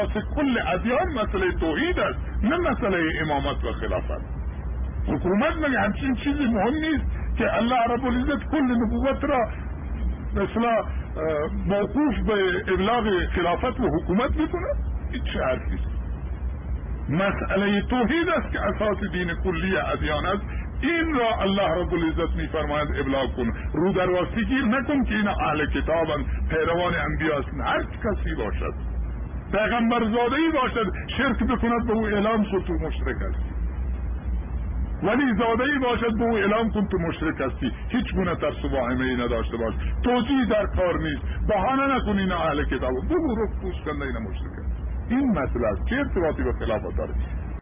اساس کل ادیان مسئله توحید است نه مسئله امامت و خلافت. حکومت مگه همچین چیزی مهم نیست که الله رب العزت کل نبوت را مثلا موقوف به ابلاغ خلافت و حکومت می‌کنه این چه حرفی مسئله توحید است که اساس دین کلی ادیان است. این را الله رب العزت میفرماید ابلاغ کن. رو در گیر نکن که این اهل کتابند پیروان انبیاء هستند هر کسی باشد. پیغمبر زاده ای باشد شرک بکند به او اعلام کن تو مشرک هستی. ولی زاده ای باشد به او اعلام کن تو مشرک هستی. هیچ گونه ترس و ای نداشته باش. توجیه در کار نیست. بهانه نکن این اهل کتاب. بگو رو پوش کنده این مشرک این مسئله است چه ارتباطی به خلافت داره؟